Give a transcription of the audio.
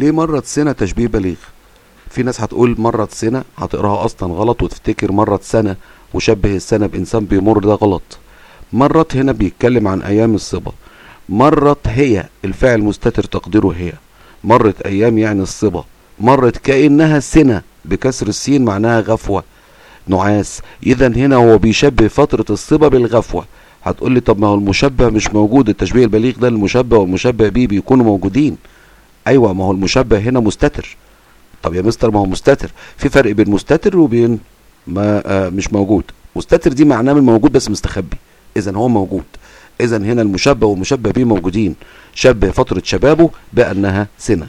ليه مرت سنة تشبيه بليغ؟ في ناس هتقول مرت سنة هتقراها أصلا غلط وتفتكر مرت سنة وشبه السنة بإنسان بيمر ده غلط. مرت هنا بيتكلم عن أيام الصبا. مرت هي الفعل مستتر تقديره هي. مرت أيام يعني الصبا. مرت كأنها سنة بكسر السين معناها غفوة. نعاس اذا هنا هو بيشبه فترة الصبا بالغفوة. هتقول لي طب ما هو المشبه مش موجود التشبيه البليغ ده المشبه والمشبه بيه بيكونوا موجودين. أيوه ما هو المشبه هنا مستتر. طب يا مستر ما هو مستتر. في فرق بين مستتر وبين ما آه مش موجود. مستتر دي معناه من موجود بس مستخبي. اذا هو موجود. اذا هنا المشبه والمشبه بيه موجودين. شبه فترة شبابه بأنها سنة.